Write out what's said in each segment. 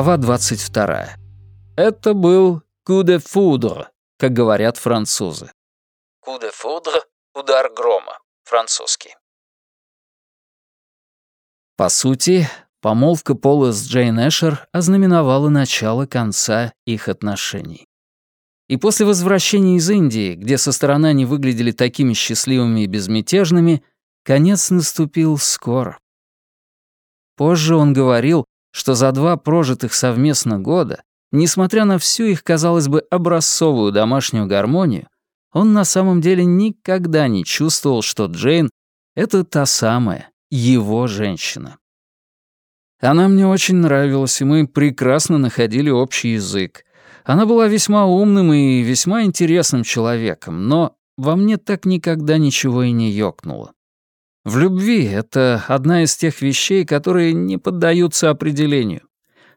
Глава 22. Это был «coup de foudre», как говорят французы. «Coup de foudre» — удар грома, французский. По сути, помолвка Пола с Джейн Эшер ознаменовала начало конца их отношений. И после возвращения из Индии, где со стороны они выглядели такими счастливыми и безмятежными, конец наступил скоро. Позже он говорил, что за два прожитых совместно года, несмотря на всю их, казалось бы, образцовую домашнюю гармонию, он на самом деле никогда не чувствовал, что Джейн — это та самая, его женщина. Она мне очень нравилась, и мы прекрасно находили общий язык. Она была весьма умным и весьма интересным человеком, но во мне так никогда ничего и не ёкнуло. В любви это одна из тех вещей, которые не поддаются определению.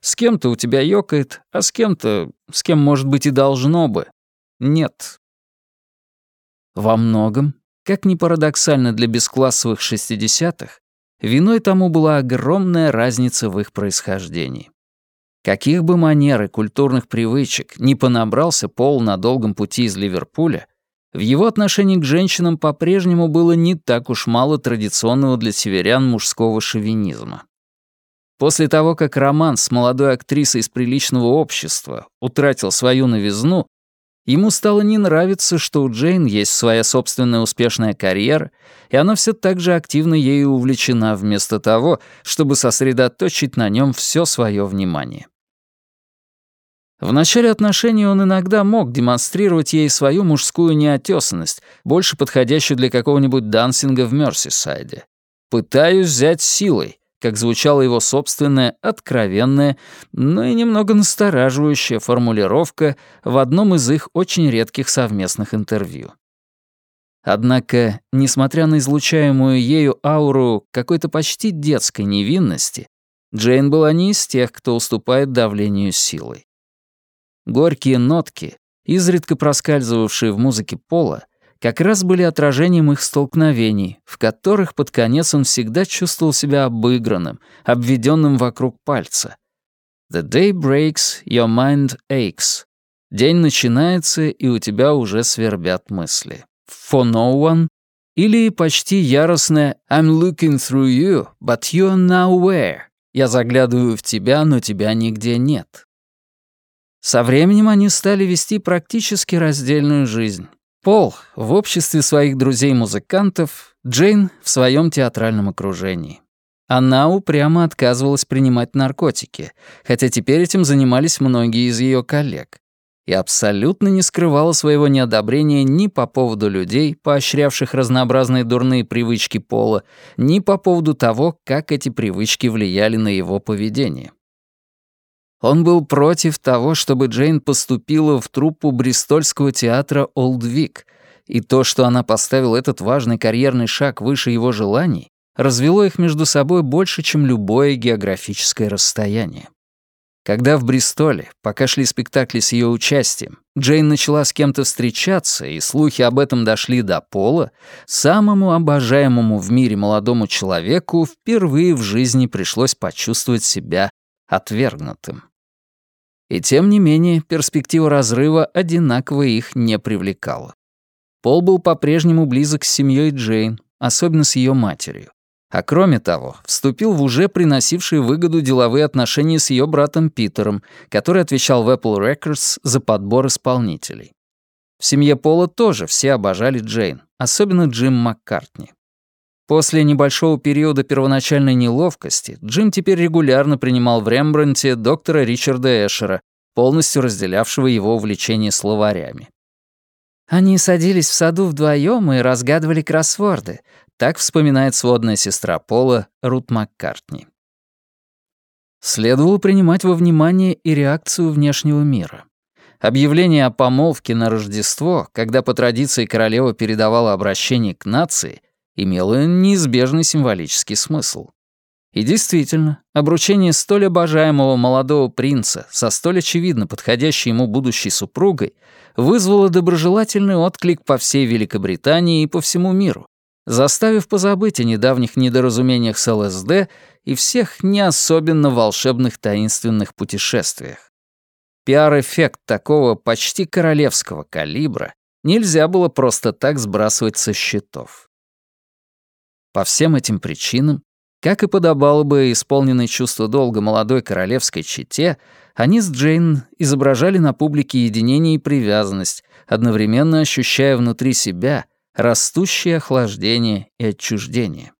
С кем-то у тебя ёкает, а с кем-то, с кем, может быть, и должно бы. Нет. Во многом, как ни парадоксально для бесклассовых шестидесятых, виной тому была огромная разница в их происхождении. Каких бы манер и культурных привычек не понабрался Пол на долгом пути из Ливерпуля, в его отношении к женщинам по-прежнему было не так уж мало традиционного для северян мужского шовинизма. После того, как роман с молодой актрисой из приличного общества утратил свою новизну, ему стало не нравиться, что у Джейн есть своя собственная успешная карьера, и она все так же активно ею увлечена вместо того, чтобы сосредоточить на нем все свое внимание. В начале отношений он иногда мог демонстрировать ей свою мужскую неотесанность, больше подходящую для какого-нибудь дансинга в Мерсисайде. «Пытаюсь взять силой», как звучала его собственная, откровенная, но и немного настораживающая формулировка в одном из их очень редких совместных интервью. Однако, несмотря на излучаемую ею ауру какой-то почти детской невинности, Джейн была не из тех, кто уступает давлению силой. Горькие нотки, изредка проскальзывавшие в музыке Пола, как раз были отражением их столкновений, в которых под конец он всегда чувствовал себя обыгранным, обведенным вокруг пальца. «The day breaks, your mind aches». День начинается, и у тебя уже свербят мысли. «For no one» или почти яростное «I'm looking through you, but you're nowhere». «Я заглядываю в тебя, но тебя нигде нет». Со временем они стали вести практически раздельную жизнь. Пол в обществе своих друзей-музыкантов, Джейн в своем театральном окружении. Она упрямо отказывалась принимать наркотики, хотя теперь этим занимались многие из ее коллег. И абсолютно не скрывала своего неодобрения ни по поводу людей, поощрявших разнообразные дурные привычки Пола, ни по поводу того, как эти привычки влияли на его поведение. Он был против того, чтобы Джейн поступила в труппу Бристольского театра «Олдвик», и то, что она поставила этот важный карьерный шаг выше его желаний, развело их между собой больше, чем любое географическое расстояние. Когда в Бристоле, пока шли спектакли с ее участием, Джейн начала с кем-то встречаться, и слухи об этом дошли до Пола, самому обожаемому в мире молодому человеку впервые в жизни пришлось почувствовать себя отвергнутым. И тем не менее, перспектива разрыва одинаково их не привлекала. Пол был по-прежнему близок с семьей Джейн, особенно с ее матерью. А кроме того, вступил в уже приносившие выгоду деловые отношения с ее братом Питером, который отвечал в Apple Records за подбор исполнителей. В семье Пола тоже все обожали Джейн, особенно Джим Маккартни. После небольшого периода первоначальной неловкости Джим теперь регулярно принимал в Рембранте доктора Ричарда Эшера, полностью разделявшего его увлечение словарями. Они садились в саду вдвоем и разгадывали кроссворды, так вспоминает сводная сестра Пола Рут Маккартни. Следовало принимать во внимание и реакцию внешнего мира. Объявление о помолвке на Рождество, когда по традиции королева передавала обращение к нации — имело неизбежный символический смысл. И действительно, обручение столь обожаемого молодого принца со столь очевидно подходящей ему будущей супругой вызвало доброжелательный отклик по всей Великобритании и по всему миру, заставив позабыть о недавних недоразумениях с ЛСД и всех не особенно волшебных таинственных путешествиях. Пиар-эффект такого почти королевского калибра нельзя было просто так сбрасывать со счетов. По всем этим причинам, как и подобало бы исполненной чувство долга молодой королевской чете, они с Джейн изображали на публике единение и привязанность, одновременно ощущая внутри себя растущее охлаждение и отчуждение.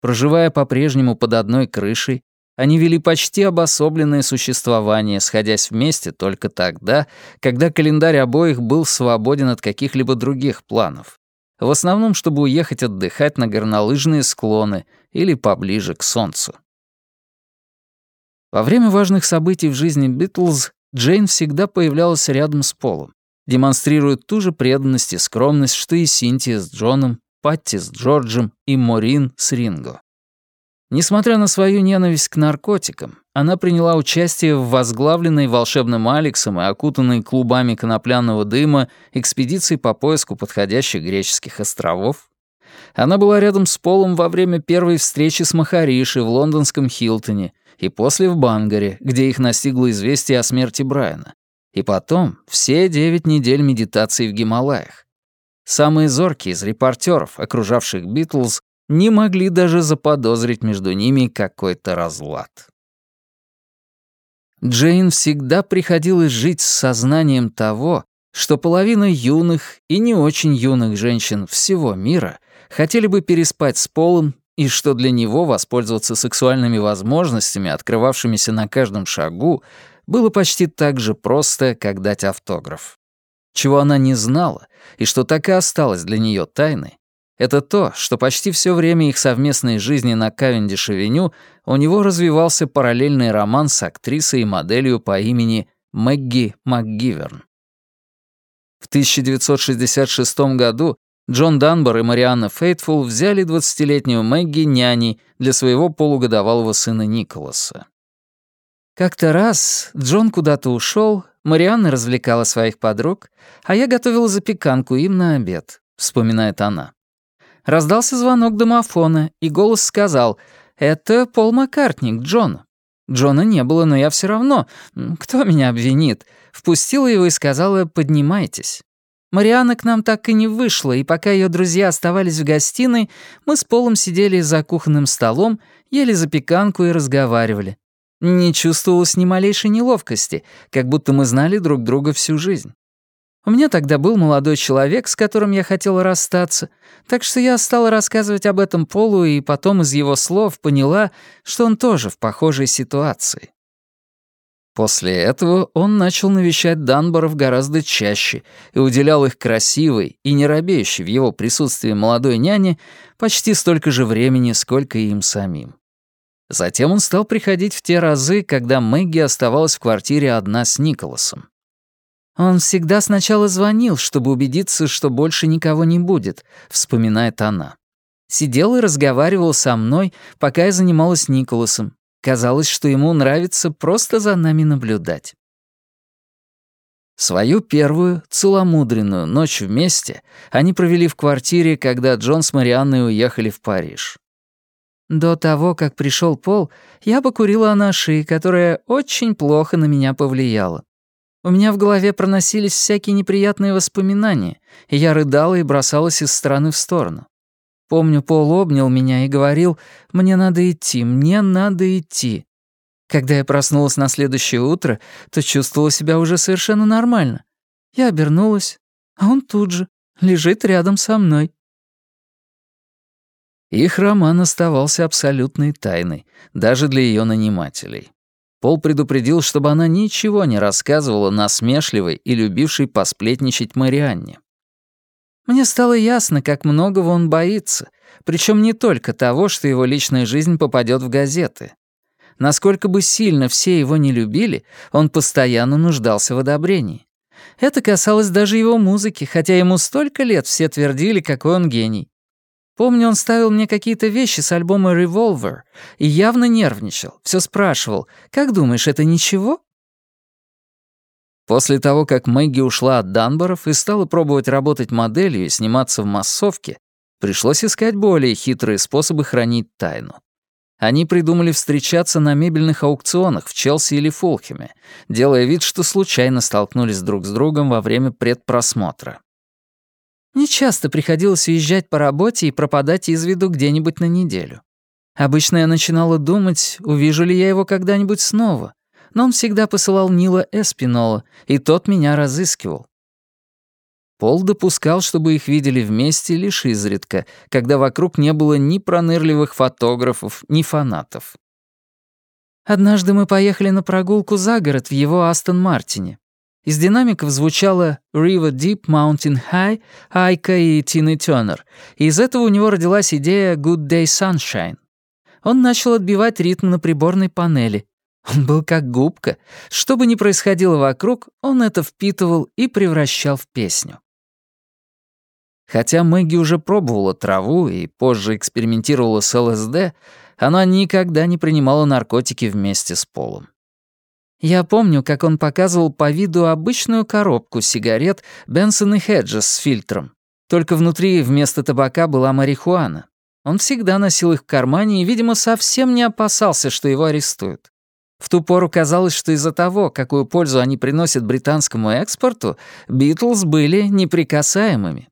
Проживая по-прежнему под одной крышей, они вели почти обособленное существование, сходясь вместе только тогда, когда календарь обоих был свободен от каких-либо других планов. В основном, чтобы уехать отдыхать на горнолыжные склоны или поближе к солнцу. Во время важных событий в жизни Битлз Джейн всегда появлялась рядом с Полом, демонстрируя ту же преданность и скромность, что и Синтия с Джоном, Патти с Джорджем и Морин с Ринго. Несмотря на свою ненависть к наркотикам, она приняла участие в возглавленной волшебным Алексом и окутанной клубами конопляного дыма экспедиции по поиску подходящих греческих островов. Она была рядом с Полом во время первой встречи с Махариши в лондонском Хилтоне и после в Бангаре, где их настигло известие о смерти Брайана. И потом все девять недель медитации в Гималаях. Самые зоркие из репортеров, окружавших Битлз, не могли даже заподозрить между ними какой-то разлад. Джейн всегда приходилось жить с сознанием того, что половина юных и не очень юных женщин всего мира хотели бы переспать с Полом и что для него воспользоваться сексуальными возможностями, открывавшимися на каждом шагу, было почти так же просто, как дать автограф. Чего она не знала, и что так и осталось для нее тайной, это то, что почти все время их совместной жизни на Кавендиш-авеню у него развивался параллельный роман с актрисой и моделью по имени Мэгги МакГиверн. В 1966 году Джон Данбор и Марианна Фейтфул взяли 20-летнюю Мэгги няней для своего полугодовалого сына Николаса. Как-то раз Джон куда-то ушел, Марианна развлекала своих подруг, а я готовила запеканку им на обед, вспоминает она. Раздался звонок домофона, и голос сказал «Это Пол Маккартни к Джону». Джона не было, но я все равно, кто меня обвинит, впустила его и сказала «поднимайтесь». Марианна к нам так и не вышла, и пока ее друзья оставались в гостиной, мы с Полом сидели за кухонным столом, ели запеканку и разговаривали. Не чувствовалось ни малейшей неловкости, как будто мы знали друг друга всю жизнь. У меня тогда был молодой человек, с которым я хотела расстаться, так что я стала рассказывать об этом Полу и потом из его слов поняла, что он тоже в похожей ситуации. После этого он начал навещать Данборов гораздо чаще и уделял их красивой и не робеющей в его присутствии молодой няне почти столько же времени, сколько и им самим. Затем он стал приходить в те разы, когда Мэгги оставалась в квартире одна с Николасом. «Он всегда сначала звонил, чтобы убедиться, что больше никого не будет», — вспоминает она. Сидел и разговаривал со мной, пока я занималась Николасом. Казалось, что ему нравится просто за нами наблюдать. Свою первую, целомудренную ночь вместе они провели в квартире, когда Джон с Марианной уехали в Париж. До того, как пришел Пол, я покурила анаши, которая очень плохо на меня повлияла. У меня в голове проносились всякие неприятные воспоминания, и я рыдала и бросалась из стороны в сторону. Помню, Пол обнял меня и говорил, «Мне надо идти, мне надо идти». Когда я проснулась на следующее утро, то чувствовала себя уже совершенно нормально. Я обернулась, а он тут же, лежит рядом со мной. Их роман оставался абсолютной тайной, даже для ее нанимателей. Пол предупредил, чтобы она ничего не рассказывала насмешливой и любившей посплетничать Марианне. Мне стало ясно, как многого он боится, причем не только того, что его личная жизнь попадет в газеты. Насколько бы сильно все его не любили, он постоянно нуждался в одобрении. Это касалось даже его музыки, хотя ему столько лет все твердили, какой он гений. Помню, он ставил мне какие-то вещи с альбома Revolver и явно нервничал, все спрашивал, «Как думаешь, это ничего?» После того, как Мэгги ушла от Данборов и стала пробовать работать моделью и сниматься в массовке, Пришлось искать более хитрые способы хранить тайну. Они придумали встречаться на мебельных аукционах в Челси или Фулхеме, делая вид, что случайно столкнулись друг с другом во время предпросмотра. Мне часто приходилось уезжать по работе и пропадать из виду где-нибудь на неделю. Обычно я начинала думать, увижу ли я его когда-нибудь снова, но он всегда посылал Нила Эспинола, и тот меня разыскивал. Пол допускал, чтобы их видели вместе лишь изредка, когда вокруг не было ни пронырливых фотографов, ни фанатов. Однажды мы поехали на прогулку за город в его Астон Мартине. Из динамиков звучало «River Deep, Mountain High», Айка и Тины Тёрнер, и из этого у него родилась идея «Good Day Sunshine». Он начал отбивать ритм на приборной панели. Он был как губка. Что бы ни происходило вокруг, он это впитывал и превращал в песню. Хотя Мэгги уже пробовала траву и позже экспериментировала с ЛСД, она никогда не принимала наркотики вместе с Полом. Я помню, как он показывал по виду обычную коробку сигарет Бенсон и Хеджес с фильтром. Только внутри вместо табака была марихуана. Он всегда носил их в кармане и, видимо, совсем не опасался, что его арестуют. В ту пору казалось, что из-за того, какую пользу они приносят британскому экспорту, Битлз были неприкасаемыми.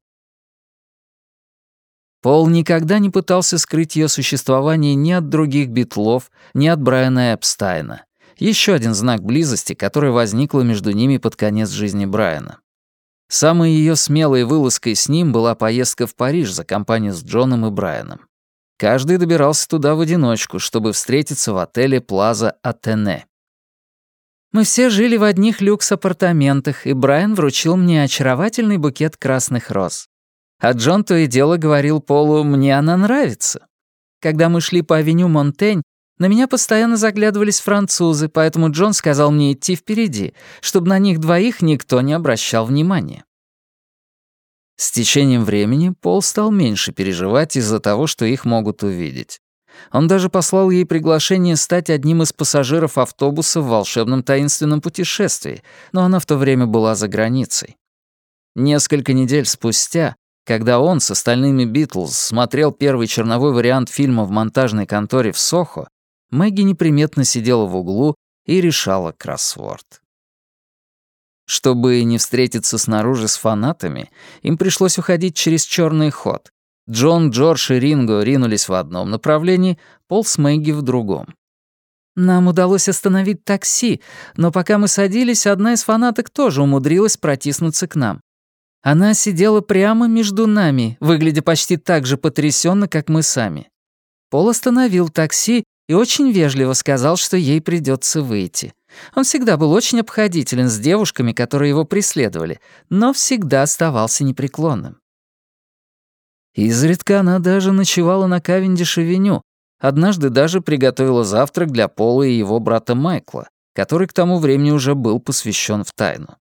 Пол никогда не пытался скрыть ее существование ни от других битлов, ни от Брайана Эпстайна. Еще один знак близости, который возникла между ними под конец жизни Брайана. Самой ее смелой вылазкой с ним была поездка в Париж за компанию с Джоном и Брайаном. Каждый добирался туда в одиночку, чтобы встретиться в отеле Плаза Атене. Мы все жили в одних люкс-апартаментах, и Брайан вручил мне очаровательный букет красных роз. А Джон то и дело говорил Полу «мне она нравится». Когда мы шли по авеню Монтень, на меня постоянно заглядывались французы, поэтому Джон сказал мне идти впереди, чтобы на них двоих никто не обращал внимания. С течением времени Пол стал меньше переживать из-за того, что их могут увидеть. Он даже послал ей приглашение стать одним из пассажиров автобуса в волшебном таинственном путешествии, но она в то время была за границей. Несколько недель спустя когда он с остальными Битлз смотрел первый черновой вариант фильма в монтажной конторе в Сохо, Мэгги неприметно сидела в углу и решала кроссворд. Чтобы не встретиться снаружи с фанатами, им пришлось уходить через черный ход. Джон, Джордж и Ринго ринулись в одном направлении, Пол с Мэгги в другом. Нам удалось остановить такси, но пока мы садились, одна из фанаток тоже умудрилась протиснуться к нам. Она сидела прямо между нами, выглядя почти так же потрясенно, как мы сами. Пол остановил такси и очень вежливо сказал, что ей придется выйти. Он всегда был очень обходителен с девушками, которые его преследовали, но всегда оставался непреклонным. Изредка она даже ночевала на Кавендиш-авеню, однажды даже приготовила завтрак для Пола и его брата Майкла, который к тому времени уже был посвящен в тайну.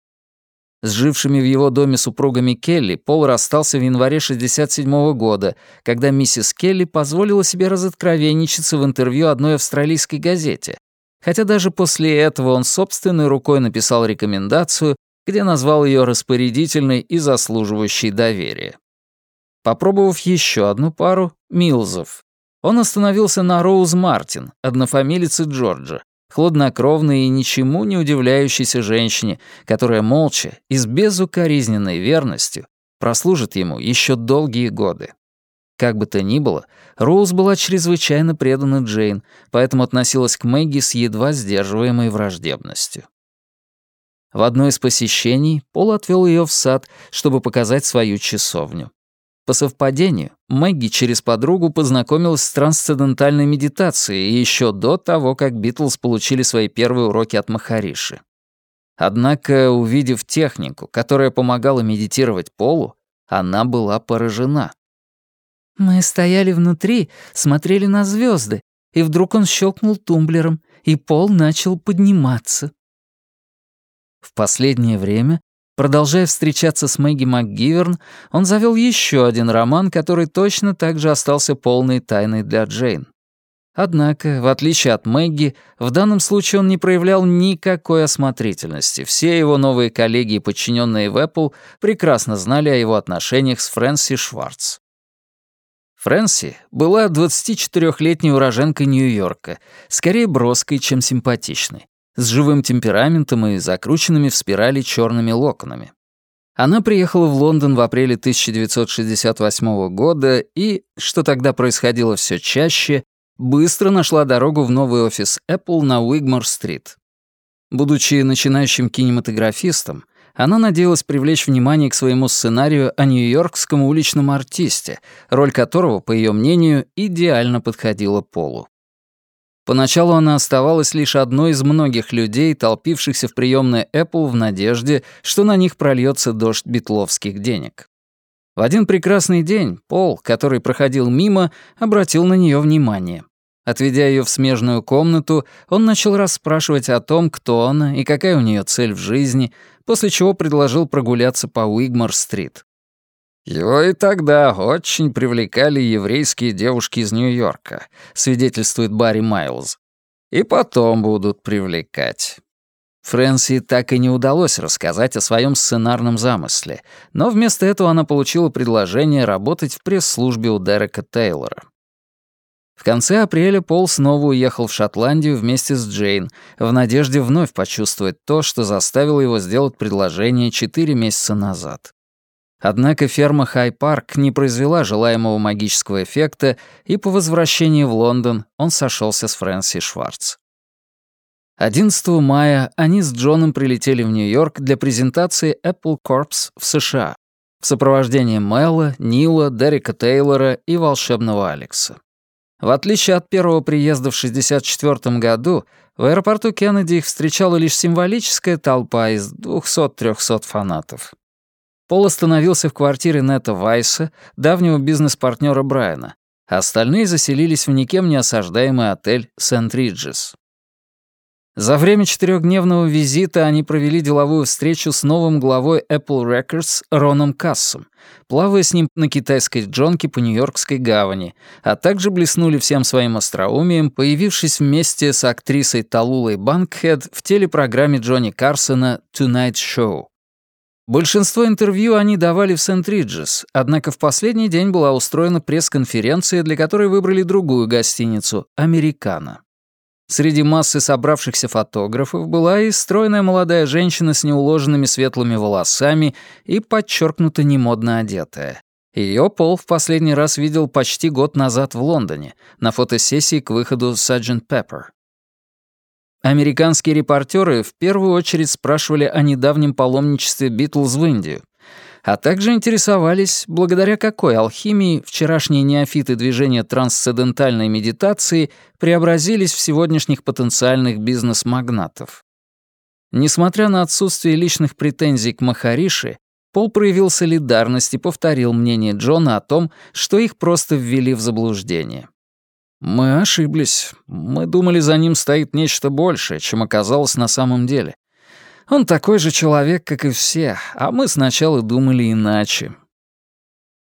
С жившими в его доме супругами Келли Пол расстался в январе 67 -го года, когда миссис Келли позволила себе разоткровенничаться в интервью одной австралийской газете. Хотя даже после этого он собственной рукой написал рекомендацию, где назвал ее распорядительной и заслуживающей доверия. Попробовав еще одну пару, Милзов, он остановился на Роуз Мартин, однофамилице Джорджа, хладнокровной и ничему не удивляющейся женщине, которая молча и с безукоризненной верностью прослужит ему еще долгие годы. Как бы то ни было, Роуз была чрезвычайно предана Джейн, поэтому относилась к Мэгги с едва сдерживаемой враждебностью. В одно из посещений Пол отвел ее в сад, чтобы показать свою часовню. По совпадению, Мэгги через подругу познакомилась с трансцендентальной медитацией еще до того, как Битлз получили свои первые уроки от Махариши. Однако, увидев технику, которая помогала медитировать Полу, она была поражена. «Мы стояли внутри, смотрели на звезды, и вдруг он щелкнул тумблером, и Пол начал подниматься». В последнее время Продолжая встречаться с Мэгги МакГиверн, он завел еще один роман, который точно так же остался полной тайной для Джейн. Однако, в отличие от Мэгги, в данном случае он не проявлял никакой осмотрительности. Все его новые коллеги и подчиненные в Apple прекрасно знали о его отношениях с Фрэнси Шварц. Фрэнси была 24-летней уроженкой Нью-Йорка, скорее броской, чем симпатичной, с живым темпераментом и закрученными в спирали черными локонами. Она приехала в Лондон в апреле 1968 года и, что тогда происходило все чаще, быстро нашла дорогу в новый офис Apple на Уигмор-стрит. Будучи начинающим кинематографистом, она надеялась привлечь внимание к своему сценарию о нью-йоркском уличном артисте, роль которого, по ее мнению, идеально подходила Полу. Поначалу она оставалась лишь одной из многих людей, толпившихся в приемной Apple в надежде, что на них прольется дождь битловских денег. В один прекрасный день Пол, который проходил мимо, обратил на нее внимание. Отведя ее в смежную комнату, он начал расспрашивать о том, кто она и какая у нее цель в жизни, после чего предложил прогуляться по Уигмор-стрит. Его и тогда очень привлекали еврейские девушки из Нью-Йорка, свидетельствует Барри Майлз. И потом будут привлекать. Фрэнси так и не удалось рассказать о своем сценарном замысле, но вместо этого она получила предложение работать в пресс-службе у Дерека Тейлора. В конце апреля Пол снова уехал в Шотландию вместе с Джейн, в надежде вновь почувствовать то, что заставило его сделать предложение четыре месяца назад. Однако ферма Хай-Парк не произвела желаемого магического эффекта, и по возвращении в Лондон он сошелся с Фрэнси Шварц. 11 мая они с Джоном прилетели в Нью-Йорк для презентации Apple Corps в США в сопровождении Мэла, Нила, Дерека Тейлора и волшебного Алекса. В отличие от первого приезда в 1964 году, в аэропорту Кеннеди их встречала лишь символическая толпа из 200-300 фанатов. Пол остановился в квартире Нета Вайса, давнего бизнес-партнера Брайана, остальные заселились в никем не осаждаемый отель «Сент-Риджес». За время четырехдневного визита они провели деловую встречу с новым главой Apple Records Роном Кассом, плавая с ним на китайской джонке по Нью-Йоркской гавани, а также блеснули всем своим остроумием, появившись вместе с актрисой Талулой Банкхед в телепрограмме Джонни Карсона «Tonight Show». Большинство интервью они давали в Сент-Риджес, однако в последний день была устроена пресс-конференция, для которой выбрали другую гостиницу — «Американо». Среди массы собравшихся фотографов была и стройная молодая женщина с неуложенными светлыми волосами и подчеркнуто немодно одетая. Ее Пол в последний раз видел почти год назад в Лондоне, на фотосессии к выходу Sgt. Pepper. Американские репортеры в первую очередь спрашивали о недавнем паломничестве Битлз в Индию, а также интересовались, благодаря какой алхимии вчерашние неофиты движения трансцендентальной медитации преобразились в сегодняшних потенциальных бизнес-магнатов. Несмотря на отсутствие личных претензий к Махариши, Пол проявил солидарность и повторил мнение Джона о том, что их просто ввели в заблуждение. «Мы ошиблись. Мы думали, за ним стоит нечто большее, чем оказалось на самом деле. Он такой же человек, как и все, а мы сначала думали иначе.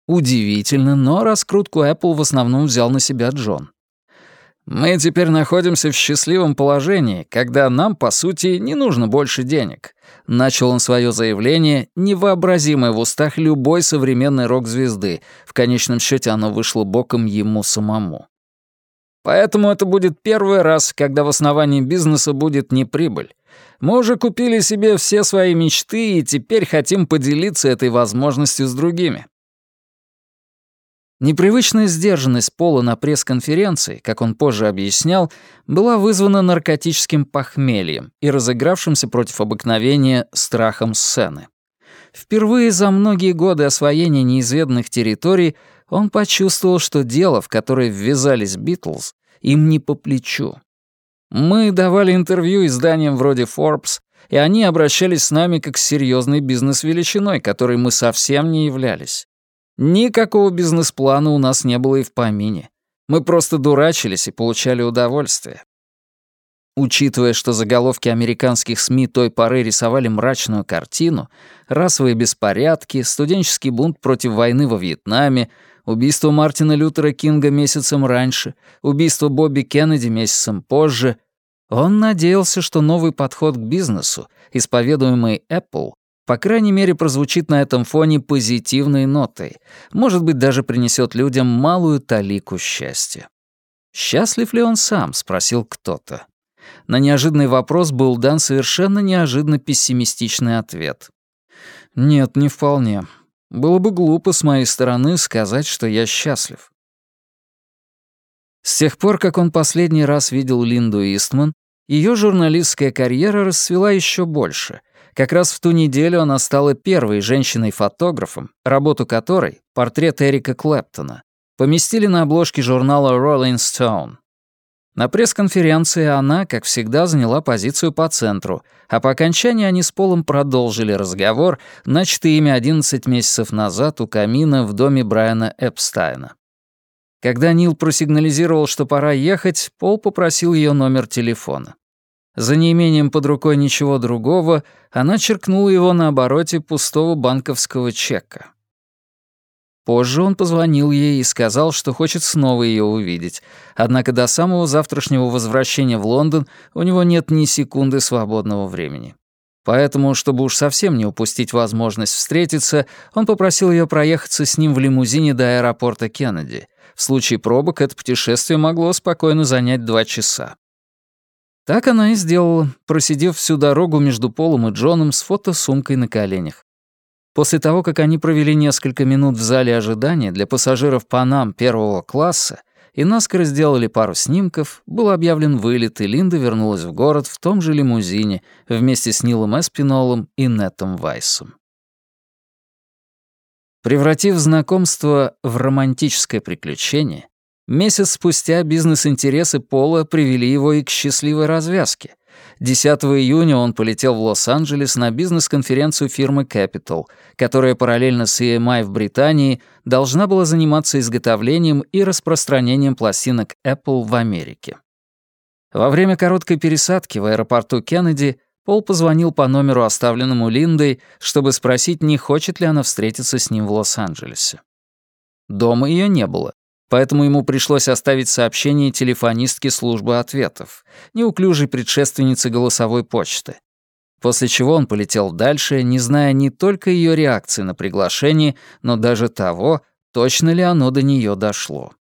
Удивительно, но раскрутку Apple в основном взял на себя Джон. Мы теперь находимся в счастливом положении, когда нам, по сути, не нужно больше денег. Начал он свое заявление, невообразимое в устах любой современной рок-звезды. В конечном счете оно вышло боком ему самому. Поэтому это будет первый раз, когда в основании бизнеса будет не прибыль. Мы уже купили себе все свои мечты и теперь хотим поделиться этой возможностью с другими. Непривычная сдержанность Пола на пресс-конференции, как он позже объяснял, была вызвана наркотическим похмельем и разыгравшимся против обыкновения страхом сцены. Впервые за многие годы освоения неизведанных территорий он почувствовал, что дело, в которое ввязались Битлз, им не по плечу. Мы давали интервью изданиям вроде Forbes, и они обращались с нами как с серьезной бизнес-величиной, которой мы совсем не являлись. Никакого бизнес-плана у нас не было и в помине. Мы просто дурачились и получали удовольствие. Учитывая, что заголовки американских СМИ той поры рисовали мрачную картину, расовые беспорядки, студенческий бунт против войны во Вьетнаме, убийство Мартина Лютера Кинга месяцем раньше, убийство Бобби Кеннеди месяцем позже, он надеялся, что новый подход к бизнесу, исповедуемый Apple, по крайней мере, прозвучит на этом фоне позитивной нотой, может быть, даже принесет людям малую талику счастья. «Счастлив ли он сам?» — спросил кто-то. На неожиданный вопрос был дан совершенно неожиданно пессимистичный ответ. «Нет, не вполне. Было бы глупо с моей стороны сказать, что я счастлив». С тех пор, как он последний раз видел Линду Истман, ее журналистская карьера расцвела еще больше. Как раз в ту неделю она стала первой женщиной-фотографом, работу которой, портрет Эрика Клэптона, поместили на обложке журнала Rolling Stone. На пресс-конференции она, как всегда, заняла позицию по центру, а по окончании они с Полом продолжили разговор, начатый ими 11 месяцев назад у камина в доме Брайана Эпстайна. Когда Нил просигнализировал, что пора ехать, Пол попросил ее номер телефона. За неимением под рукой ничего другого, она черкнула его на обороте пустого банковского чека. Позже он позвонил ей и сказал, что хочет снова ее увидеть, однако до самого завтрашнего возвращения в Лондон у него нет ни секунды свободного времени. Поэтому, чтобы уж совсем не упустить возможность встретиться, он попросил ее проехаться с ним в лимузине до аэропорта Кеннеди. В случае пробок это путешествие могло спокойно занять два часа. Так она и сделала, просидев всю дорогу между Полом и Джоном с фотосумкой на коленях. После того, как они провели несколько минут в зале ожидания для пассажиров Панам первого класса и наскоро сделали пару снимков, был объявлен вылет, и Линда вернулась в город в том же лимузине вместе с Нилом Эспинолом и Нетом Вайсом. Превратив знакомство в романтическое приключение, месяц спустя бизнес-интересы Пола привели его и к счастливой развязке — 10 июня он полетел в Лос-Анджелес на бизнес-конференцию фирмы Capital, которая параллельно с EMI в Британии должна была заниматься изготовлением и распространением пластинок Apple в Америке. Во время короткой пересадки в аэропорту Кеннеди Пол позвонил по номеру, оставленному Линдой, чтобы спросить, не хочет ли она встретиться с ним в Лос-Анджелесе. Дома ее не было, поэтому ему пришлось оставить сообщение телефонистке службы ответов, неуклюжей предшественницы голосовой почты. После чего он полетел дальше, не зная не только ее реакции на приглашение, но даже того, точно ли оно до нее дошло.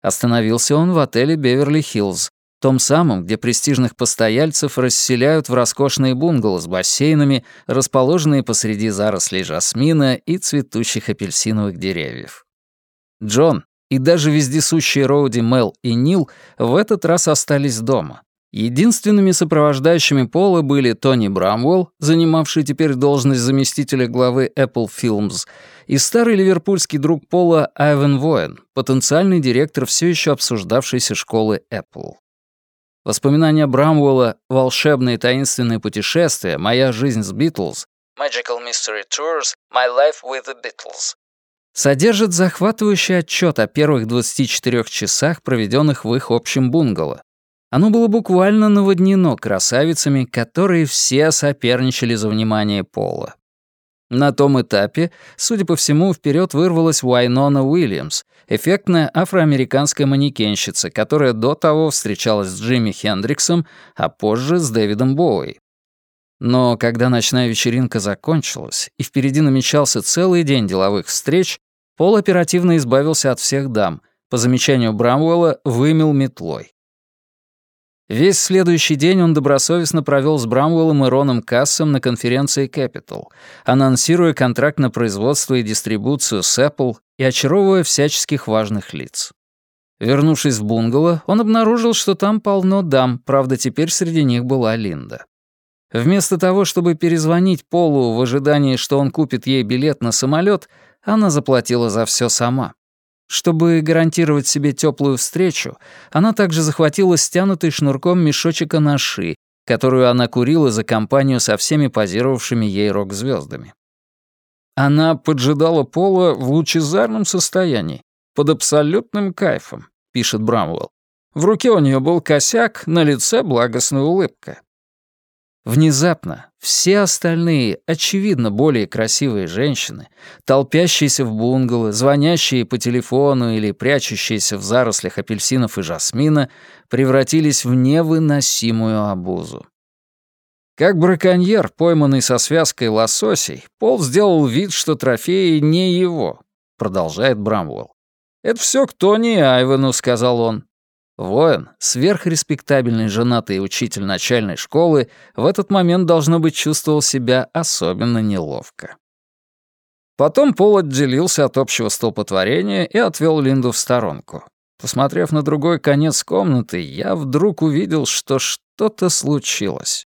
Остановился он в отеле «Беверли-Хиллз», том самом, где престижных постояльцев расселяют в роскошные бунгало с бассейнами, расположенные посреди зарослей жасмина и цветущих апельсиновых деревьев. Джон, и даже вездесущие Роуди, Мел и Нил в этот раз остались дома. Единственными сопровождающими Пола были Тони Брамвелл, занимавший теперь должность заместителя главы Apple Films, и старый ливерпульский друг Пола Айвен Воен, потенциальный директор все еще обсуждавшейся школы Apple. Воспоминания Брамвелла «Волшебные таинственные путешествия. Моя жизнь с Битлз» Magical Mystery Tours. My Life with the Beatles содержит захватывающий отчет о первых 24 часах, проведенных в их общем бунгало. Оно было буквально наводнено красавицами, которые все соперничали за внимание Пола. На том этапе, судя по всему, вперед вырвалась Уайнона Уильямс, эффектная афроамериканская манекенщица, которая до того встречалась с Джимми Хендриксом, а позже с Дэвидом Боуи. Но когда ночная вечеринка закончилась, и впереди намечался целый день деловых встреч, Пол оперативно избавился от всех дам, по замечанию Брамвелла вымел метлой. Весь следующий день он добросовестно провел с Брамвеллом и Роном Кассом на конференции Capital, анонсируя контракт на производство и дистрибуцию с Apple и очаровывая всяческих важных лиц. Вернувшись в бунгало, он обнаружил, что там полно дам, правда, теперь среди них была Линда. Вместо того, чтобы перезвонить Полу в ожидании, что он купит ей билет на самолет, она заплатила за все сама. Чтобы гарантировать себе теплую встречу, она также захватила стянутый шнурком мешочек анаши, которую она курила за компанию со всеми позировавшими ей рок-звездами. Она поджидала Пола в лучезарном состоянии, под абсолютным кайфом, пишет Брамвелл. В руке у нее был косяк, на лице благостная улыбка. Внезапно все остальные, очевидно, более красивые женщины, толпящиеся в бунгало, звонящие по телефону или прячущиеся в зарослях апельсинов и жасмина, превратились в невыносимую обузу. Как браконьер, пойманный со связкой лососей, Пол сделал вид, что трофеи не его, продолжает Брамвелл. «Это все к Тони и Айвену», — сказал он. Воин, сверхреспектабельный женатый учитель начальной школы, в этот момент, должно быть, чувствовал себя особенно неловко. Потом Пол отделился от общего столпотворения и отвел Линду в сторонку. Посмотрев на другой конец комнаты, я вдруг увидел, что что-то случилось.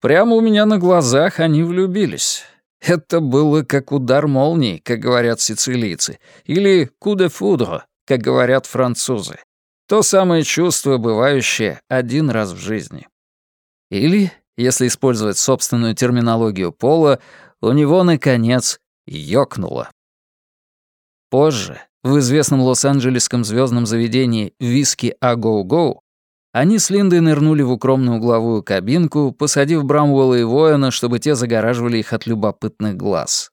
Прямо у меня на глазах они влюбились. Это было как удар молнии, как говорят сицилийцы, или «coup de foudre», как говорят французы. То самое чувство, бывающее один раз в жизни. Или, если использовать собственную терминологию Пола, у него, наконец, ёкнуло. Позже, в известном лос-анджелесском звездном заведении «Виски А Гоу Гоу» они с Линдой нырнули в укромную угловую кабинку, посадив Брамуэлла и Воина, чтобы те загораживали их от любопытных глаз.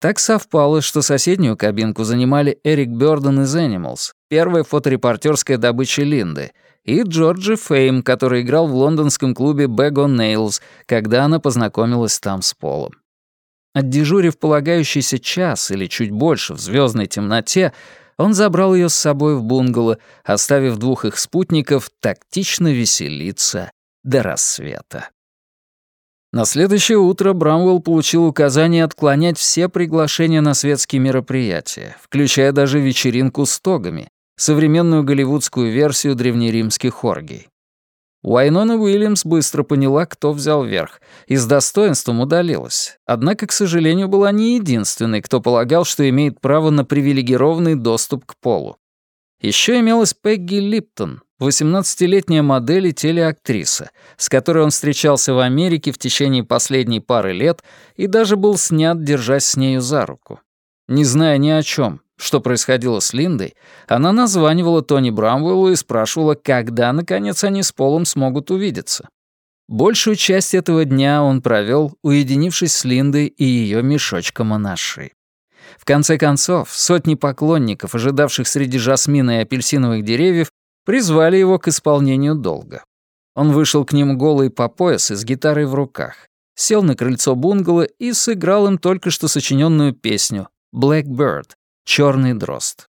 Так совпало, что соседнюю кабинку занимали Эрик Бёрден из Animals, первая фоторепортерская добыча Линды, и Джорджи Фейм, который играл в лондонском клубе Bag on Nails, когда она познакомилась там с Полом. Отдежурив полагающийся час или чуть больше в звездной темноте, он забрал ее с собой в бунгало, оставив двух их спутников тактично веселиться до рассвета. На следующее утро Брамвелл получил указание отклонять все приглашения на светские мероприятия, включая даже вечеринку с тогами, современную голливудскую версию древнеримских оргий. Уайнона Уильямс быстро поняла, кто взял верх, и с достоинством удалилась. Однако, к сожалению, была не единственной, кто полагал, что имеет право на привилегированный доступ к полу. Еще имелась Пегги Липтон, 18-летняя модель и телеактриса, с которой он встречался в Америке в течение последней пары лет и даже был снят, держась с нею за руку. Не зная ни о чем, что происходило с Линдой, она названивала Тони Брамвеллу и спрашивала, когда, наконец, они с Полом смогут увидеться. Большую часть этого дня он провел, уединившись с Линдой и ее мешочком анаши. В конце концов, сотни поклонников, ожидавших среди жасмина и апельсиновых деревьев, призвали его к исполнению долга. Он вышел к ним голый по пояс и с гитарой в руках, сел на крыльцо бунгало и сыграл им только что сочиненную песню «Blackbird» — «Чёрный дрозд».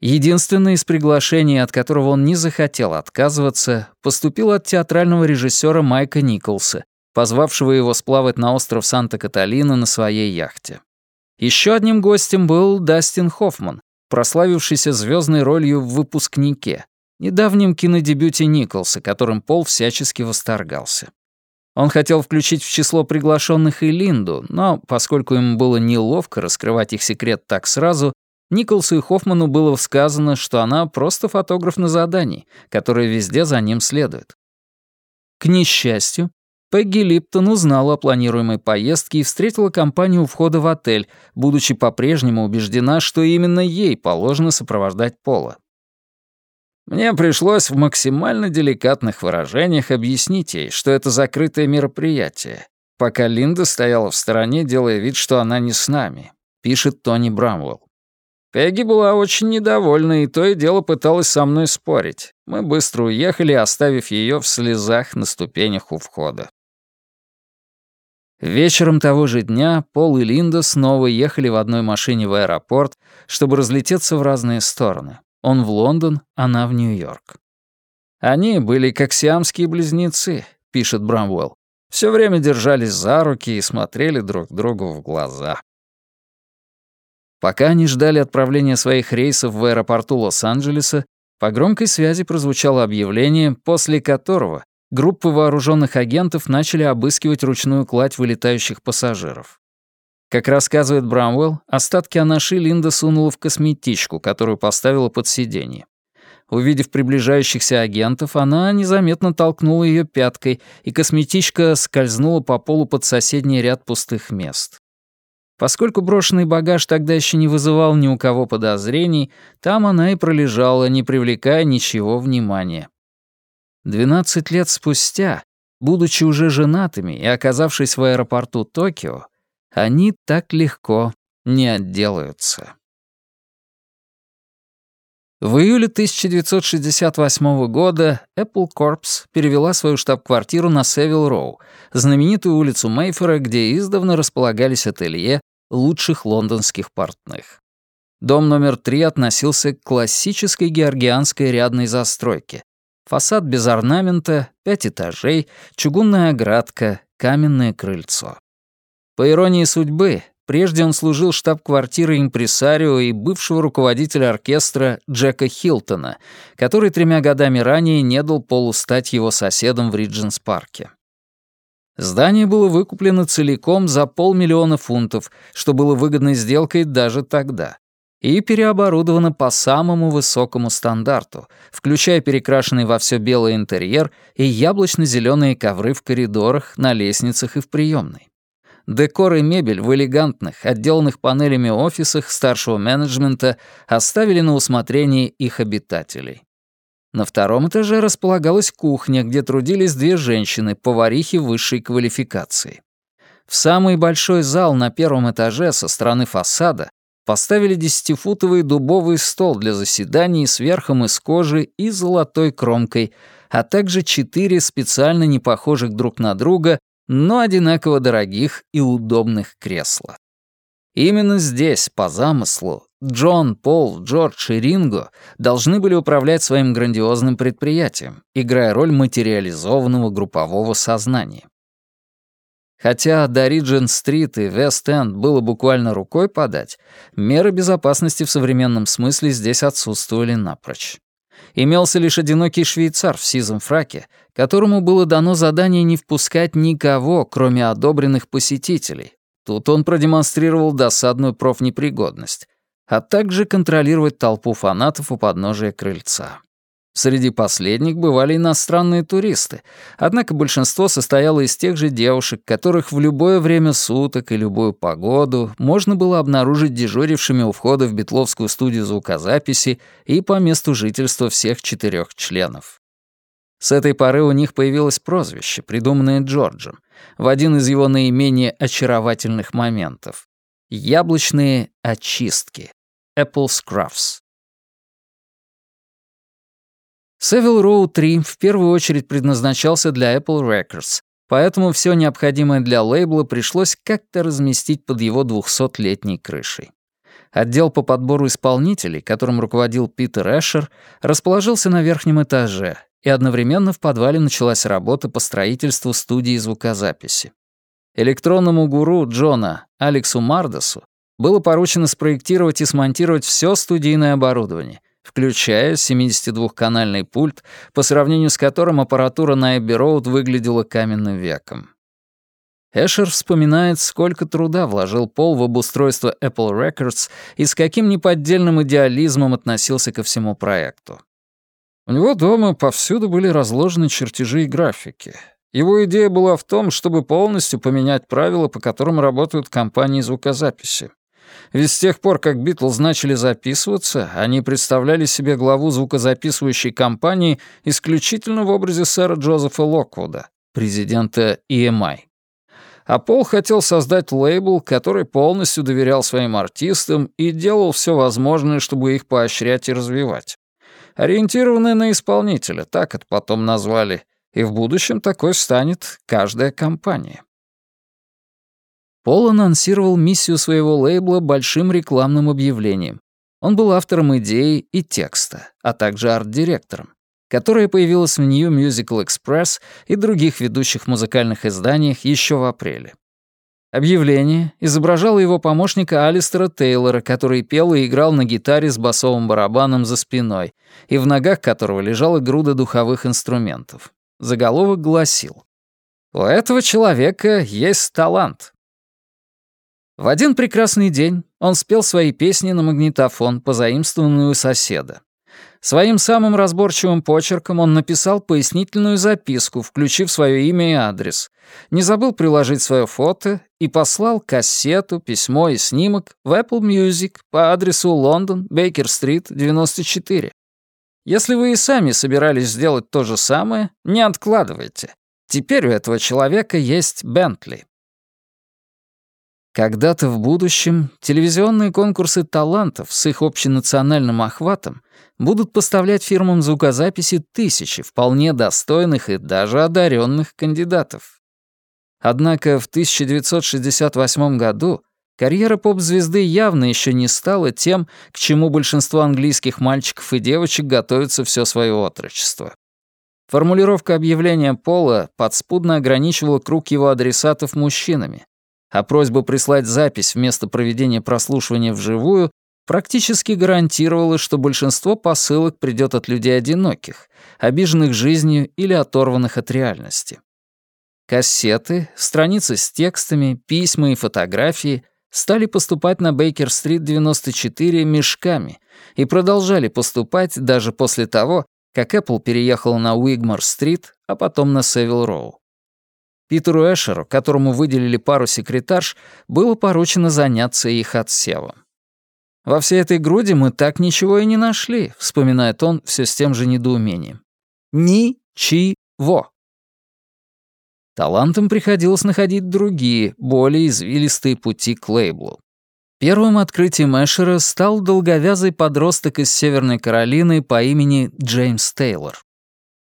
Единственное из приглашений, от которого он не захотел отказываться, поступило от театрального режиссера Майка Николса, позвавшего его сплавать на остров Санта-Каталина на своей яхте. Еще одним гостем был Дастин Хоффман, прославившийся звездной ролью в «Выпускнике», недавнем кинодебюте Николса, которым Пол всячески восторгался. Он хотел включить в число приглашенных и Линду, но поскольку ему было неловко раскрывать их секрет так сразу, Николсу и Хоффману было сказано, что она просто фотограф на задании, который везде за ним следует. К несчастью, Пегги Липтон узнала о планируемой поездке и встретила компанию у входа в отель, будучи по-прежнему убеждена, что именно ей положено сопровождать Пола. Мне пришлось в максимально деликатных выражениях объяснить ей, что это закрытое мероприятие, пока Линда стояла в стороне, делая вид, что она не с нами, пишет Тони Брамвелл. Пегги была очень недовольна и то и дело пыталась со мной спорить. Мы быстро уехали, оставив ее в слезах на ступенях у входа. Вечером того же дня Пол и Линда снова ехали в одной машине в аэропорт, чтобы разлететься в разные стороны. Он в Лондон, она в Нью-Йорк. «Они были как сиамские близнецы», — пишет Брамвелл. Все время держались за руки и смотрели друг другу в глаза. Пока они ждали отправления своих рейсов в аэропорту Лос-Анджелеса, по громкой связи прозвучало объявление, после которого группы вооруженных агентов начали обыскивать ручную кладь вылетающих пассажиров. Как рассказывает Брамвелл, остатки анаши Линда сунула в косметичку, которую поставила под сиденье. Увидев приближающихся агентов, она незаметно толкнула ее пяткой, и косметичка скользнула по полу под соседний ряд пустых мест. Поскольку брошенный багаж тогда еще не вызывал ни у кого подозрений, там она и пролежала, не привлекая ничего внимания. 12 лет спустя, будучи уже женатыми и оказавшись в аэропорту Токио, они так легко не отделаются. В июле 1968 года Apple Corps перевела свою штаб-квартиру на Севил Роу, знаменитую улицу Мейфера, где издавна располагались ателье лучших лондонских портных. Дом номер три относился к классической георгианской рядной застройке. Фасад без орнамента, пять этажей, чугунная оградка, каменное крыльцо. По иронии судьбы, Прежде он служил штаб-квартирой импресарио и бывшего руководителя оркестра Джека Хилтона, который тремя годами ранее не дал Полу стать его соседом в Ридженс-парке. Здание было выкуплено целиком за полмиллиона фунтов, что было выгодной сделкой даже тогда, и переоборудовано по самому высокому стандарту, включая перекрашенный во все белое интерьер и яблочно-зеленые ковры в коридорах, на лестницах и в приемной. Декор и мебель в элегантных, отделанных панелями офисах старшего менеджмента оставили на усмотрение их обитателей. На втором этаже располагалась кухня, где трудились две женщины, поварихи высшей квалификации. В самый большой зал на первом этаже со стороны фасада поставили десятифутовый дубовый стол для заседаний с верхом из кожи и золотой кромкой, а также четыре специально не похожих друг на друга но одинаково дорогих и удобных кресла. Именно здесь, по замыслу, Джон, Пол, Джордж и Ринго должны были управлять своим грандиозным предприятием, играя роль материализованного группового сознания. Хотя до Риджин-стрит и Вест-Энд было буквально рукой подать, меры безопасности в современном смысле здесь отсутствовали напрочь имелся лишь одинокий швейцар в сизом фраке, которому было дано задание не впускать никого, кроме одобренных посетителей. Тут он продемонстрировал досадную профнепригодность, а также контролировать толпу фанатов у подножия крыльца. Среди последних бывали иностранные туристы, однако большинство состояло из тех же девушек, которых в любое время суток и любую погоду можно было обнаружить дежурившими у входа в Бетловскую студию звукозаписи и по месту жительства всех четырех членов. С этой поры у них появилось прозвище, придуманное Джорджем, в один из его наименее очаровательных моментов — «Яблочные очистки» — «Apple Scruffs». Seville Row 3 в первую очередь предназначался для Apple Records, поэтому все необходимое для лейбла пришлось как-то разместить под его 200-летней крышей. Отдел по подбору исполнителей, которым руководил Питер Эшер, расположился на верхнем этаже, и одновременно в подвале началась работа по строительству студии звукозаписи. Электронному гуру Джона, Алексу Мардесу, было поручено спроектировать и смонтировать все студийное оборудование, включая 72-канальный пульт, по сравнению с которым аппаратура на Эбби Роуд выглядела каменным веком. Эшер вспоминает, сколько труда вложил Пол в обустройство Apple Records и с каким неподдельным идеализмом относился ко всему проекту. У него дома повсюду были разложены чертежи и графики. Его идея была в том, чтобы полностью поменять правила, по которым работают компании звукозаписи. Ведь с тех пор, как Битлз начали записываться, они представляли себе главу звукозаписывающей компании исключительно в образе сэра Джозефа Локвуда, президента EMI. А Пол хотел создать лейбл, который полностью доверял своим артистам и делал все возможное, чтобы их поощрять и развивать. Ориентированный на исполнителя, так это потом назвали, и в будущем такой станет каждая компания. Пол анонсировал миссию своего лейбла большим рекламным объявлением. Он был автором идеи и текста, а также арт-директором, которая появилась в New Musical Express и других ведущих музыкальных изданиях еще в апреле. Объявление изображало его помощника Алистера Тейлора, который пел и играл на гитаре с басовым барабаном за спиной, и в ногах которого лежала груда духовых инструментов. Заголовок гласил «У этого человека есть талант, в один прекрасный день он спел свои песни на магнитофон, позаимствованную у соседа. Своим самым разборчивым почерком он написал пояснительную записку, включив свое имя и адрес. Не забыл приложить свое фото и послал кассету, письмо и снимок в Apple Music по адресу Лондон, Бейкер-стрит, 94. Если вы и сами собирались сделать то же самое, не откладывайте. Теперь у этого человека есть Бентли. Когда-то в будущем телевизионные конкурсы талантов с их общенациональным охватом будут поставлять фирмам звукозаписи тысячи вполне достойных и даже одаренных кандидатов. Однако в 1968 году карьера поп-звезды явно еще не стала тем, к чему большинство английских мальчиков и девочек готовятся все свое отрочество. Формулировка объявления Пола подспудно ограничивала круг его адресатов мужчинами, а просьба прислать запись вместо проведения прослушивания вживую практически гарантировала, что большинство посылок придет от людей одиноких, обиженных жизнью или оторванных от реальности. Кассеты, страницы с текстами, письма и фотографии стали поступать на Бейкер-стрит 94 мешками и продолжали поступать даже после того, как Apple переехала на Уигмар-стрит, а потом на Севил-Роу. Питеру Эшеру, которому выделили пару секретарш, было поручено заняться их отсевом. «Во всей этой груди мы так ничего и не нашли», — вспоминает он все с тем же недоумением. «Ни-чи-во». Талантам приходилось находить другие, более извилистые пути к лейблу. Первым открытием Эшера стал долговязый подросток из Северной Каролины по имени Джеймс Тейлор.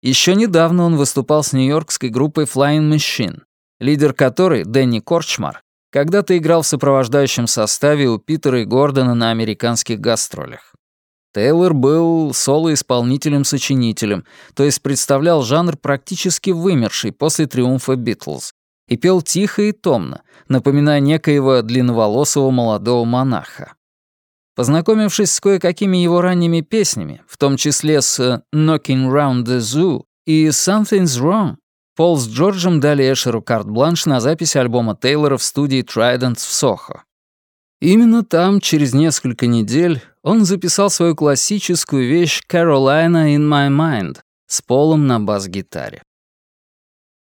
Еще недавно он выступал с нью-йоркской группой Flying Machine, лидер которой, Дэнни Корчмар, когда-то играл в сопровождающем составе у Питера и Гордона на американских гастролях. Тейлор был соло-исполнителем-сочинителем, то есть представлял жанр практически вымерший после триумфа Битлз, и пел тихо и томно, напоминая некоего длинноволосого молодого монаха. Познакомившись с кое-какими его ранними песнями, в том числе с «Knocking Round the Zoo» и «Something's Wrong», Пол с Джорджем дали Эшеру карт-бланш на запись альбома Тейлора в студии Trident в Сохо. Именно там, через несколько недель, он записал свою классическую вещь «Carolina in my mind» с Полом на бас-гитаре.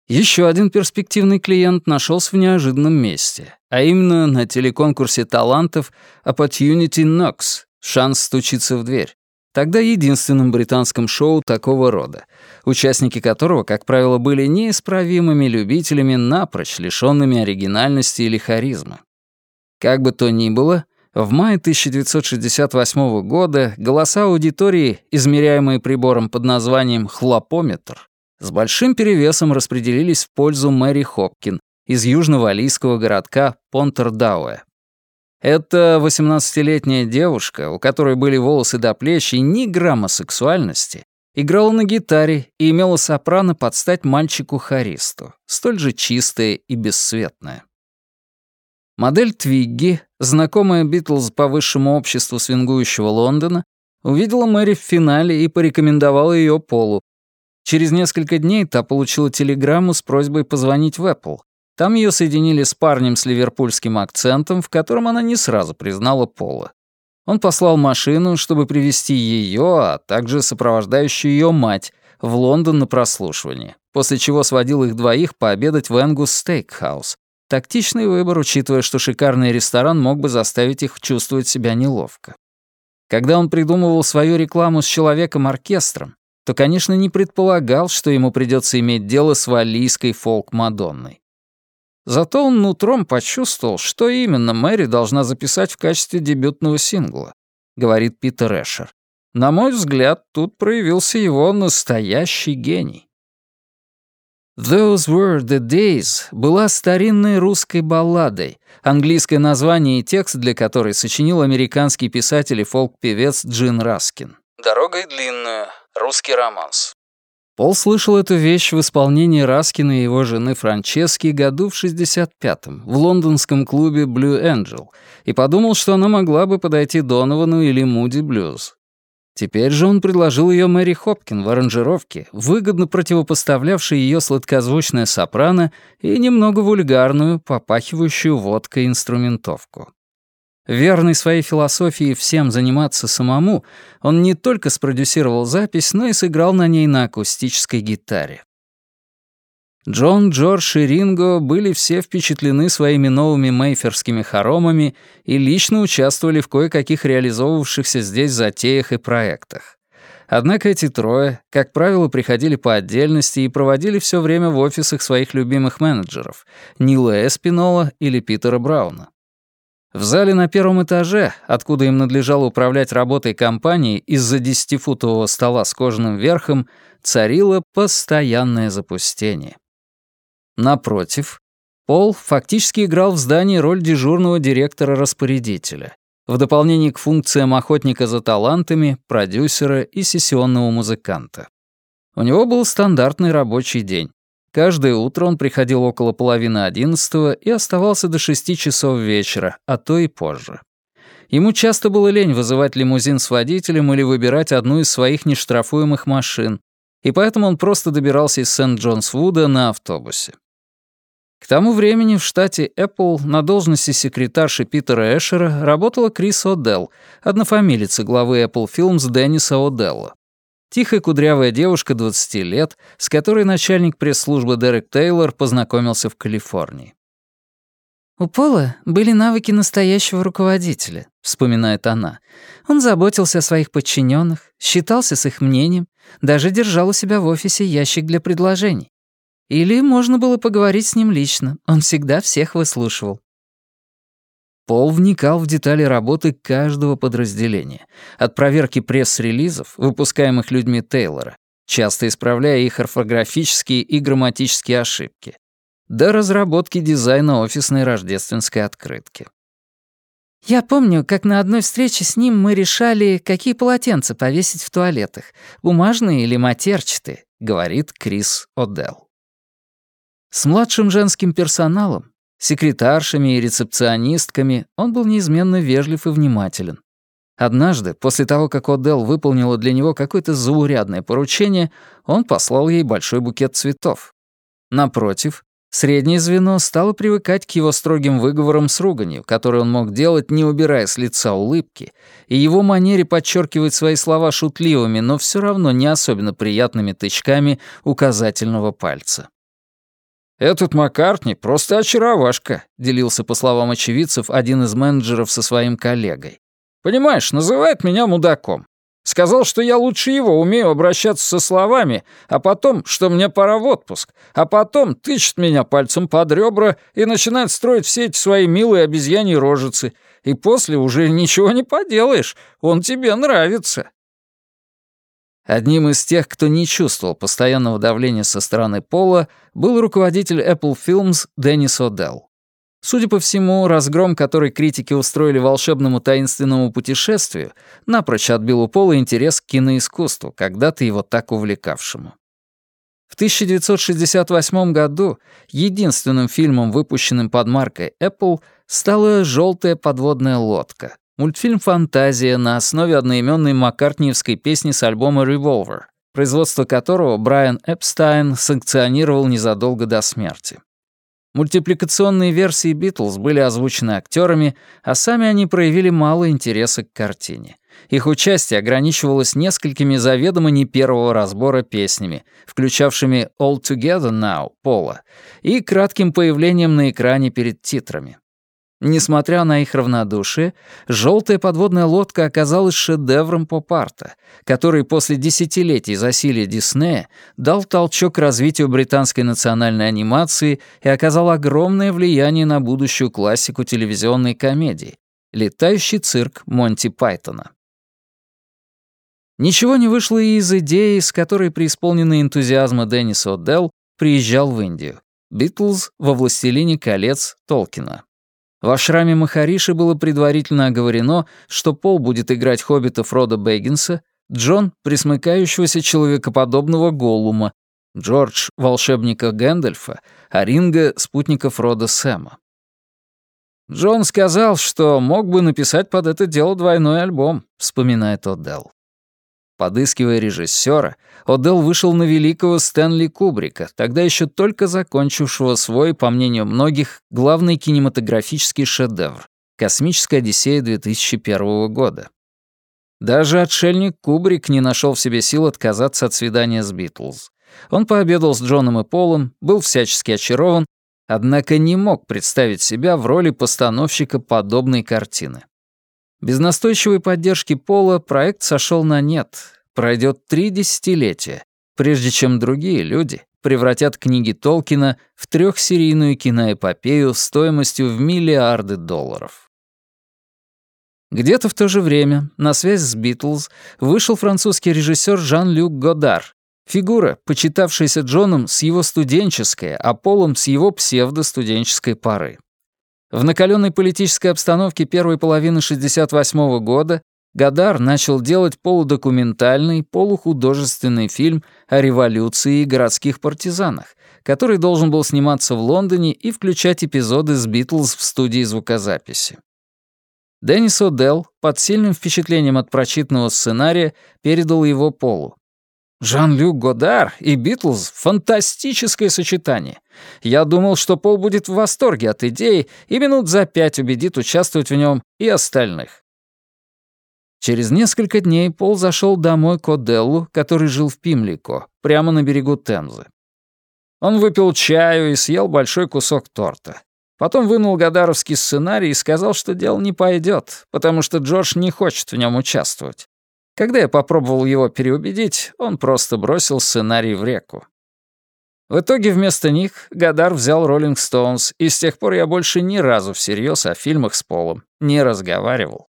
Еще один перспективный клиент нашелся в неожиданном месте, а именно на телеконкурсе талантов Opportunity Knocks «Шанс стучиться в дверь», тогда единственном британском шоу такого рода, участники которого, как правило, были неисправимыми любителями, напрочь лишёнными оригинальности или харизмы. Как бы то ни было, в мае 1968 года голоса аудитории, измеряемые прибором под названием «хлопометр», с большим перевесом распределились в пользу Мэри Хопкин из южно-валийского городка Понтердауэ. Эта 18-летняя девушка, у которой были волосы до плеч и ни грамма сексуальности, играла на гитаре и имела сопрано под стать мальчику-хористу, столь же чистая и бесцветная. Модель Твигги, знакомая Битлз по высшему обществу свингующего Лондона, увидела Мэри в финале и порекомендовала ее Полу. Через несколько дней та получила телеграмму с просьбой позвонить в Apple. Там ее соединили с парнем с ливерпульским акцентом, в котором она не сразу признала Пола. Он послал машину, чтобы привезти ее, а также сопровождающую ее мать, в Лондон на прослушивание, после чего сводил их двоих пообедать в Энгус Стейкхаус, Тактичный выбор, учитывая, что шикарный ресторан мог бы заставить их чувствовать себя неловко. Когда он придумывал свою рекламу с человеком-оркестром, то, конечно, не предполагал, что ему придется иметь дело с валлийской фолк-мадонной. Зато он нутром почувствовал, что именно Мэри должна записать в качестве дебютного сингла, говорит Питер Эшер. На мой взгляд, тут проявился его настоящий гений. «Those were the days» была старинной русской балладой, английское название и текст для которой сочинил американский писатель и фолк-певец Джин Раскин. «Дорогой длинную. Русский романс». Пол слышал эту вещь в исполнении Раскина и его жены Франчески году в 65-м в лондонском клубе Blue Angel и подумал, что она могла бы подойти Доновану или Муди Блюз. Теперь же он предложил ее Мэри Хопкин в аранжировке, выгодно противопоставлявшей ее сладкозвучное сопрано и немного вульгарную, попахивающую водкой инструментовку. Верный своей философии всем заниматься самому, он не только спродюсировал запись, но и сыграл на ней на акустической гитаре. Джон, Джордж и Ринго были все впечатлены своими новыми мейферскими хоромами и лично участвовали в кое-каких реализовывавшихся здесь затеях и проектах. Однако эти трое, как правило, приходили по отдельности и проводили все время в офисах своих любимых менеджеров — Нила Эспинола или Питера Брауна. В зале на первом этаже, откуда им надлежало управлять работой компании из-за десятифутового стола с кожаным верхом, царило постоянное запустение. Напротив, Пол фактически играл в здании роль дежурного директора-распорядителя, в дополнение к функциям охотника за талантами, продюсера и сессионного музыканта. У него был стандартный рабочий день. Каждое утро он приходил около половины одиннадцатого и оставался до шести часов вечера, а то и позже. Ему часто было лень вызывать лимузин с водителем или выбирать одну из своих нештрафуемых машин, и поэтому он просто добирался из Сент-Джонс-Вуда на автобусе. К тому времени в штате Apple на должности секретарши Питера Эшера работала Крис О'Делл, однофамилица главы Apple Films Денниса О'Делла. Тихая кудрявая девушка 20 лет, с которой начальник пресс-службы Дерек Тейлор познакомился в Калифорнии. «У Пола были навыки настоящего руководителя», — вспоминает она. «Он заботился о своих подчиненных, считался с их мнением, даже держал у себя в офисе ящик для предложений. Или можно было поговорить с ним лично, он всегда всех выслушивал. Пол вникал в детали работы каждого подразделения, от проверки пресс-релизов, выпускаемых людьми Тейлора, часто исправляя их орфографические и грамматические ошибки, до разработки дизайна офисной рождественской открытки. Я помню, как на одной встрече с ним мы решали, какие полотенца повесить в туалетах, бумажные или матерчатые, говорит Крис О'Делл. С младшим женским персоналом секретаршами и рецепционистками он был неизменно вежлив и внимателен. Однажды, после того, как Одел выполнила для него какое-то заурядное поручение, он послал ей большой букет цветов. Напротив, среднее звено стало привыкать к его строгим выговорам с руганью, которые он мог делать, не убирая с лица улыбки, и его манере подчеркивать свои слова шутливыми, но все равно не особенно приятными тычками указательного пальца. «Этот Маккартни просто очаровашка», — делился, по словам очевидцев, один из менеджеров со своим коллегой. «Понимаешь, называет меня мудаком. Сказал, что я лучше его умею обращаться со словами, а потом, что мне пора в отпуск, а потом тычет меня пальцем под ребра и начинает строить все эти свои милые обезьяньи рожицы. И после уже ничего не поделаешь, он тебе нравится. Одним из тех, кто не чувствовал постоянного давления со стороны Пола, был руководитель Apple Films Деннис О'Делл. Судя по всему, разгром, который критики устроили волшебному таинственному путешествию, напрочь отбил у Пола интерес к киноискусству, когда-то его так увлекавшему. В 1968 году единственным фильмом, выпущенным под маркой Apple, стала «Желтая подводная лодка», Мультфильм «Фантазия» на основе одноименной маккартниевской песни с альбома «Revolver», производство которого Брайан Эпстайн санкционировал незадолго до смерти. Мультипликационные версии «Битлз» были озвучены актерами, а сами они проявили мало интереса к картине. Их участие ограничивалось несколькими заведомо не первого разбора песнями, включавшими «All Together Now» Пола и кратким появлением на экране перед титрами. Несмотря на их равнодушие, «Желтая подводная лодка» оказалась шедевром поп-арта, который после десятилетий засилия Диснея дал толчок развитию британской национальной анимации и оказал огромное влияние на будущую классику телевизионной комедии «Летающий цирк Монти Пайтона». Ничего не вышло и из идеи, с которой преисполненный энтузиазма Деннис О'Делл приезжал в Индию. «Битлз» во «Властелине колец» Толкина. В ашраме Махариши было предварительно оговорено, что Пол будет играть хоббита Фрода Бэггинса, Джон — присмыкающегося человекоподобного Голлума, Джордж — волшебника Гэндальфа, а Ринга — спутника Фрода Сэма. «Джон сказал, что мог бы написать под это дело двойной альбом», — вспоминает Одел. Подыскивая режиссера, Одел вышел на великого Стэнли Кубрика, тогда еще только закончившего свой, по мнению многих, главный кинематографический шедевр «Космическая Одиссея» 2001 года. Даже отшельник Кубрик не нашел в себе сил отказаться от свидания с Битлз. Он пообедал с Джоном и Полом, был всячески очарован, однако не мог представить себя в роли постановщика подобной картины. Без настойчивой поддержки Пола проект сошел на нет. Пройдет три десятилетия, прежде чем другие люди превратят книги Толкина в трехсерийную киноэпопею стоимостью в миллиарды долларов. Где-то в то же время на связь с Битлз вышел французский режиссер Жан-Люк Годар, фигура, почитавшаяся Джоном с его студенческой, а Полом с его псевдостуденческой поры. В накаленной политической обстановке первой половины 68 года Гадар начал делать полудокументальный, полухудожественный фильм о революции и городских партизанах, который должен был сниматься в Лондоне и включать эпизоды с Битлз в студии звукозаписи. Деннис О'Делл под сильным впечатлением от прочитанного сценария передал его Полу. Жан-Люк Годар и Битлз — фантастическое сочетание. Я думал, что Пол будет в восторге от идеи и минут за пять убедит участвовать в нем и остальных. Через несколько дней Пол зашел домой к Оделлу, который жил в Пимлико, прямо на берегу Темзы. Он выпил чаю и съел большой кусок торта. Потом вынул Гадаровский сценарий и сказал, что дело не пойдет, потому что Джордж не хочет в нем участвовать. Когда я попробовал его переубедить, он просто бросил сценарий в реку. В итоге вместо них Гадар взял «Роллинг Стоунс», и с тех пор я больше ни разу всерьез о фильмах с Полом не разговаривал.